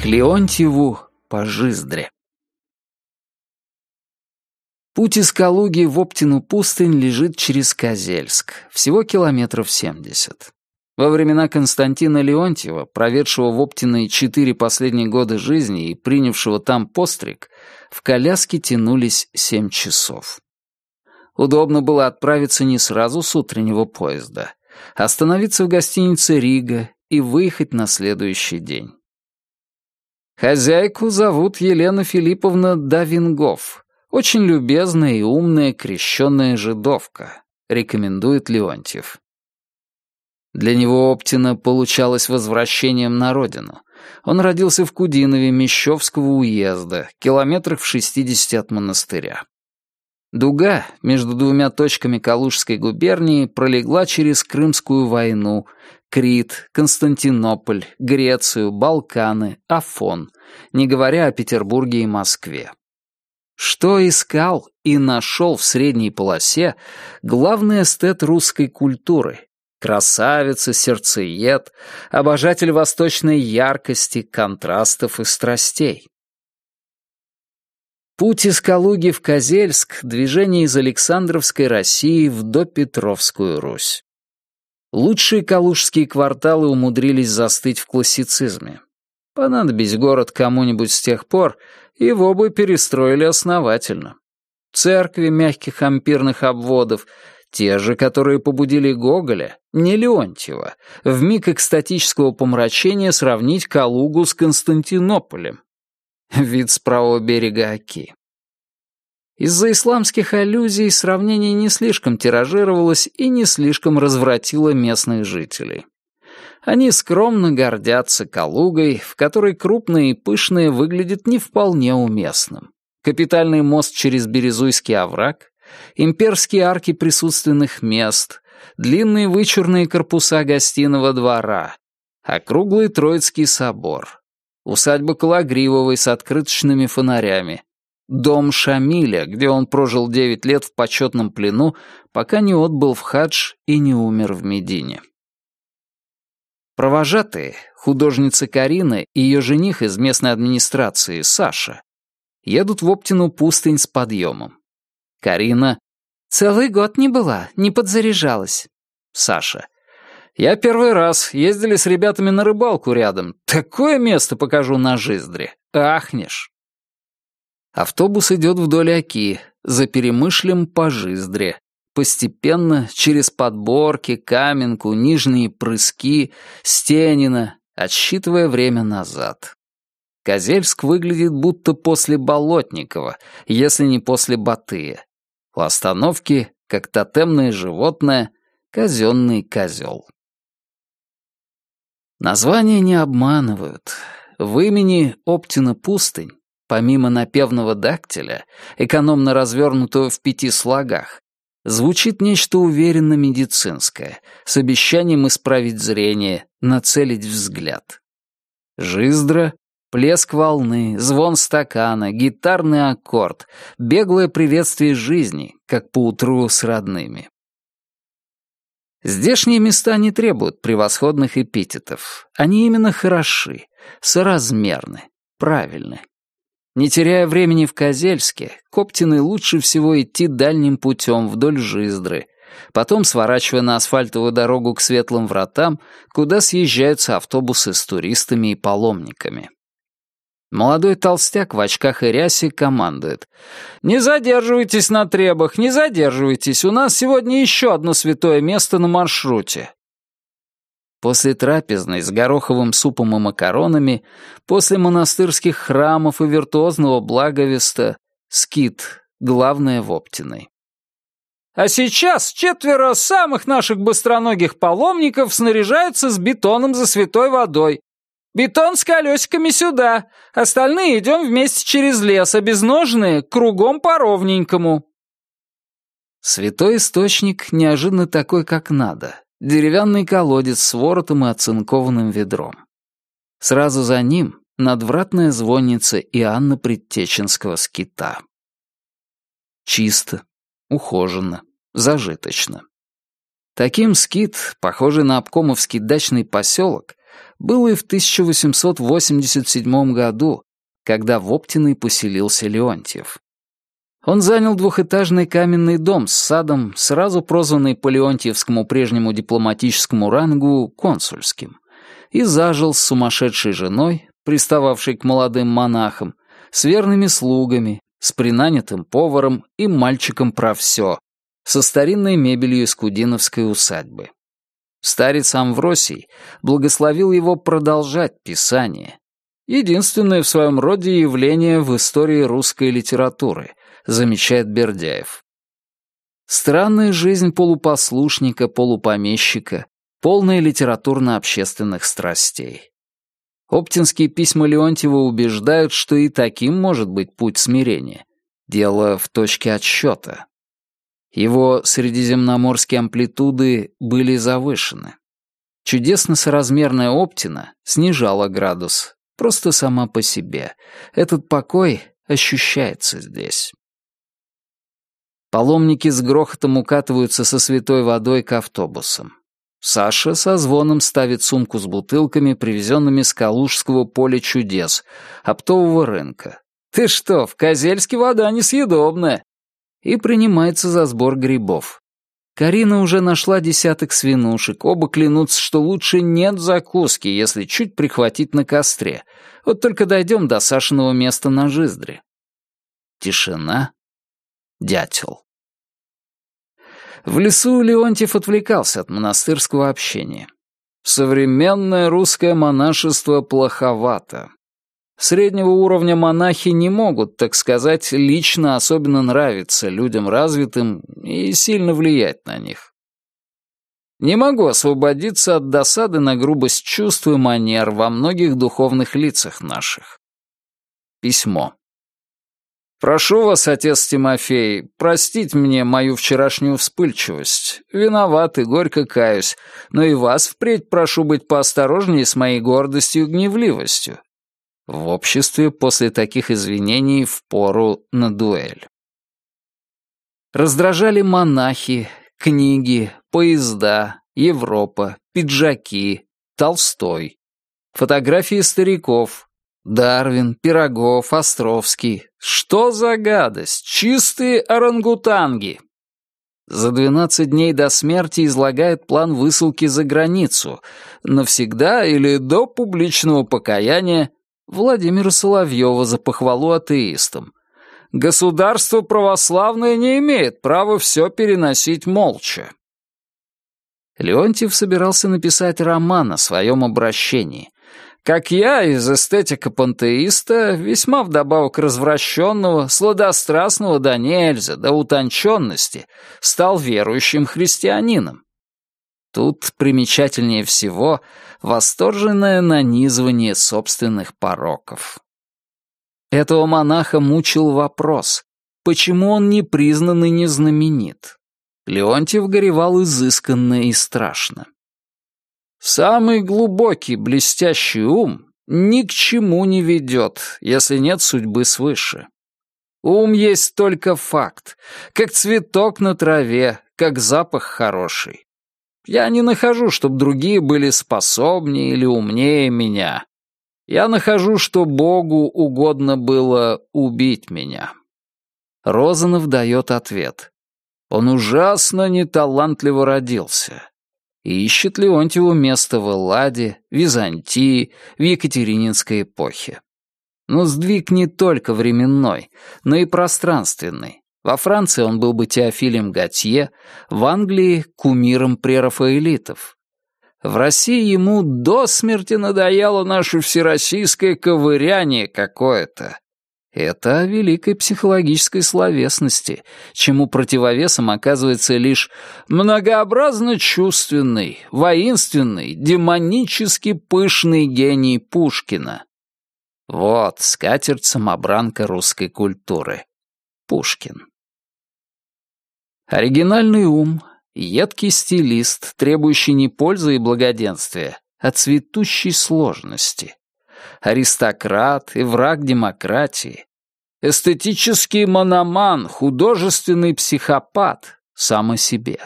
К Леонтьеву по Жиздре. Путь из Калуги в Оптину пустынь лежит через Козельск, всего километров семьдесят. Во времена Константина Леонтьева, проведшего в Оптиной четыре последние года жизни и принявшего там постриг, в коляске тянулись семь часов. Удобно было отправиться не сразу с утреннего поезда, остановиться в гостинице «Рига» и выехать на следующий день. Хозяйку зовут Елена Филипповна Давингов, очень любезная и умная крещенная жидовка, рекомендует Леонтьев. Для него Оптина получалось возвращением на родину. Он родился в Кудинове Мещовского уезда, километрах в 60 от монастыря. Дуга между двумя точками Калужской губернии пролегла через Крымскую войну, Крит, Константинополь, Грецию, Балканы, Афон, не говоря о Петербурге и Москве. Что искал и нашел в средней полосе главный эстет русской культуры, Красавица, сердцеед, обожатель восточной яркости, контрастов и страстей. Путь из Калуги в Козельск — движение из Александровской России в допетровскую Русь. Лучшие калужские кварталы умудрились застыть в классицизме. Понадобись город кому-нибудь с тех пор, его бы перестроили основательно. Церкви мягких ампирных обводов — те же, которые побудили Гоголя, не Леонтьева, в миг экстатического помрачения сравнить Калугу с Константинополем. Вид с правого берега Оки. Из-за исламских аллюзий сравнение не слишком тиражировалось и не слишком развратило местных жителей. Они скромно гордятся Калугой, в которой крупное и пышное выглядит не вполне уместным. Капитальный мост через Березуйский овраг, имперские арки присутственных мест, длинные вычурные корпуса гостиного двора, округлый Троицкий собор, усадьба Калагривовой с открыточными фонарями, дом Шамиля, где он прожил девять лет в почетном плену, пока не отбыл в хадж и не умер в Медине. Провожатые, художница Карина и ее жених из местной администрации, Саша, едут в Оптину пустынь с подъемом. Карина. «Целый год не была, не подзаряжалась». Саша. «Я первый раз. Ездили с ребятами на рыбалку рядом. Такое место покажу на Жиздре. Ахнешь». Автобус идет вдоль Оки, за перемышлем по Жиздре. Постепенно, через подборки, каменку, нижние прыски, Стенина, отсчитывая время назад. Козельск выглядит будто после Болотникова, если не после Батыя. У остановки, как тотемное животное, казенный козел. Названия не обманывают. В имени Оптина пустынь, помимо напевного дактиля, экономно развернутого в пяти слогах, звучит нечто уверенно медицинское, с обещанием исправить зрение, нацелить взгляд. Жиздра Плеск волны, звон стакана, гитарный аккорд, беглое приветствие жизни, как поутру с родными. Здешние места не требуют превосходных эпитетов. Они именно хороши, соразмерны, правильны. Не теряя времени в Козельске, Коптиной лучше всего идти дальним путем вдоль Жиздры, потом сворачивая на асфальтовую дорогу к Светлым вратам, куда съезжаются автобусы с туристами и паломниками. Молодой толстяк в очках и рясе командует. «Не задерживайтесь на требах, не задерживайтесь. У нас сегодня еще одно святое место на маршруте». После трапезной с гороховым супом и макаронами, после монастырских храмов и виртуозного благовеста, скит, главное в Оптиной. А сейчас четверо самых наших быстроногих паломников снаряжаются с бетоном за святой водой. Бетон с колесиками сюда. Остальные идем вместе через лес, а безножные кругом по ровненькому». Святой источник неожиданно такой, как надо. Деревянный колодец с воротом и оцинкованным ведром. Сразу за ним надвратная звонница Иоанна Предтеченского скита. Чисто, ухоженно, зажиточно. Таким скит, похожий на обкомовский дачный поселок, было и в 1887 году, когда в Оптиной поселился Леонтьев. Он занял двухэтажный каменный дом с садом, сразу прозванный по Леонтьевскому прежнему дипломатическому рангу консульским, и зажил с сумасшедшей женой, пристававшей к молодым монахам, с верными слугами, с принанятым поваром и мальчиком про все, со старинной мебелью из Кудиновской усадьбы. Старец Амвросий благословил его продолжать писание. Единственное в своем роде явление в истории русской литературы, замечает Бердяев. Странная жизнь полупослушника, полупомещика, полная литературно-общественных страстей. Оптинские письма Леонтьева убеждают, что и таким может быть путь смирения. Дело в точке отсчета. Его средиземноморские амплитуды были завышены. Чудесно соразмерная оптина снижала градус, просто сама по себе. Этот покой ощущается здесь. Паломники с грохотом укатываются со святой водой к автобусам. Саша со звоном ставит сумку с бутылками, привезенными с Калужского поля чудес, оптового рынка. «Ты что, в Козельске вода несъедобная!» И принимается за сбор грибов. Карина уже нашла десяток свинушек, оба клянутся, что лучше нет закуски, если чуть прихватить на костре. Вот только дойдем до Сашиного места на Жиздре. Тишина. Дятел. В лесу Леонтьев отвлекался от монастырского общения. Современное русское монашество плоховато. Среднего уровня монахи не могут, так сказать, лично особенно нравиться людям развитым и сильно влиять на них. Не могу освободиться от досады на грубость чувств и манер во многих духовных лицах наших. Письмо. «Прошу вас, отец Тимофей, простить мне мою вчерашнюю вспыльчивость. Виноват и горько каюсь, но и вас впредь прошу быть поосторожнее с моей гордостью и гневливостью. В обществе после таких извинений впору на дуэль». Раздражали монахи, книги, поезда, Европа, пиджаки, Толстой. Фотографии стариков, Дарвин, Пирогов, Островский. Что за гадость? Чистые орангутанги. За 12 дней до смерти излагает план высылки за границу. Навсегда или до публичного покаяния Владимира Соловьева за похвалу атеистам. Государство православное не имеет права все переносить молча. Леонтьев собирался написать роман о своем обращении, как я, из эстетика-пантеиста, весьма вдобавок развращенного, сладострастного до нельзя, до утонченности, стал верующим христианином. Тут примечательнее всего восторженное нанизывание собственных пороков. Этого монаха мучил вопрос, почему он не признан и не знаменит. Леонтьев горевал изысканно и страшно. Самый глубокий, блестящий ум ни к чему не ведет, если нет судьбы свыше. Ум есть только факт, как цветок на траве, как запах хороший. Я не нахожу, чтобы другие были способнее или умнее меня. Я нахожу, что Богу угодно было убить меня. Розанов дает ответ. Он ужасно неталантливо родился и ищет Леонтьеву место в Элладе, Византии, в Екатерининской эпохе. Но сдвиг не только временной, но и пространственный. Во Франции он был бы Теофилем Готье, в Англии — кумиром прерафаэлитов. В России ему до смерти надоело наше всероссийское ковыряние какое-то. Это о великой психологической словесности, чему противовесом оказывается лишь многообразно чувственный, воинственный, демонически пышный гений Пушкина. Вот скатерть-самобранка русской культуры. Пушкин. Оригинальный ум, едкий стилист, требующий не пользы и благоденствия, а цветущей сложности аристократ и враг демократии, эстетический мономан, художественный психопат сам о себе.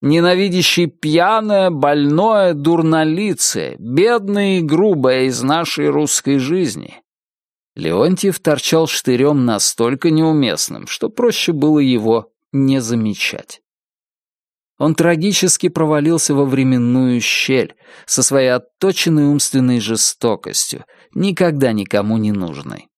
ненавидящий пьяное, больное, дурнолицее, бедное и грубое из нашей русской жизни. Леонтьев торчал штырем настолько неуместным, что проще было его не замечать. Он трагически провалился во временную щель со своей отточенной умственной жестокостью, никогда никому не нужной.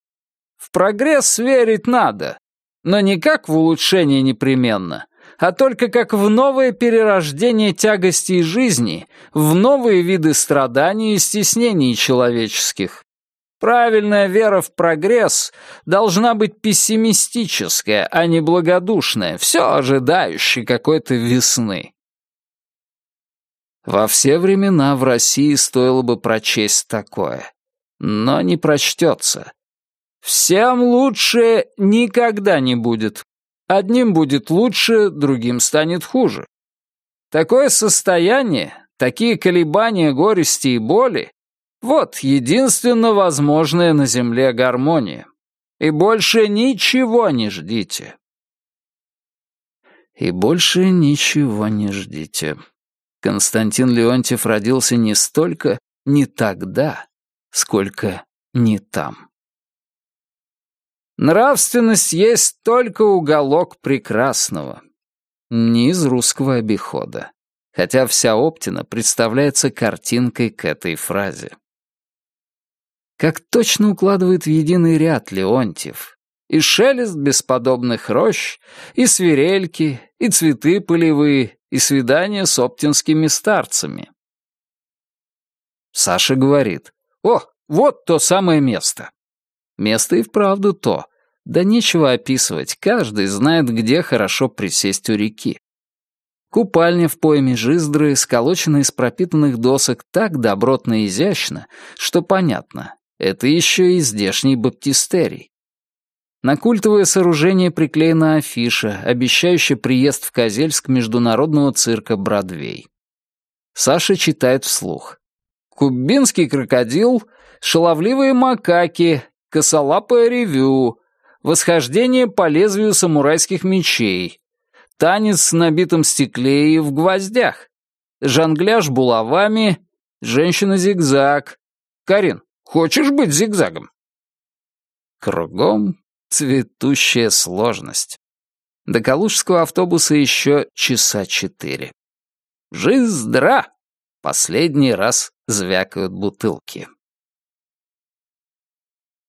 В прогресс верить надо, но не как в улучшение непременно, а только как в новое перерождение тягостей жизни, в новые виды страданий и стеснений человеческих. Правильная вера в прогресс должна быть пессимистическая, а не благодушная, все ожидающая какой-то весны. Во все времена в России стоило бы прочесть такое, но не прочтется. Всем лучше никогда не будет. Одним будет лучше, другим станет хуже. Такое состояние, такие колебания горести и боли вот единственно возможная на Земле гармония. И больше ничего не ждите. И больше ничего не ждите. Константин Леонтьев родился не столько не тогда, сколько не там. Нравственность есть только уголок прекрасного. Не из русского обихода. Хотя вся Оптина представляется картинкой к этой фразе. Как точно укладывает в единый ряд Леонтьев. И шелест бесподобных рощ, и свирельки, и цветы полевые, и свидания с оптинскими старцами. Саша говорит, «О, вот то самое место». Место и вправду то. Да нечего описывать, каждый знает, где хорошо присесть у реки. Купальня в пойме Жиздры, сколоченная из пропитанных досок так добротно и изящно, что понятно, это еще и здешний баптистерий. На культовое сооружение приклеена афиша, обещающая приезд в Козельск международного цирка «Бродвей». Саша читает вслух. «Кубинский крокодил», «Шаловливые макаки», «Косолапое ревю», «Восхождение по лезвию самурайских мечей», «Танец с набитым стекле и в гвоздях», «Жонгляж булавами», «Женщина-зигзаг». «Карин, Хочешь быть зигзагом?» Кругом цветущая сложность. До калужского автобуса еще часа четыре. «Жиздра!» Последний раз звякают бутылки.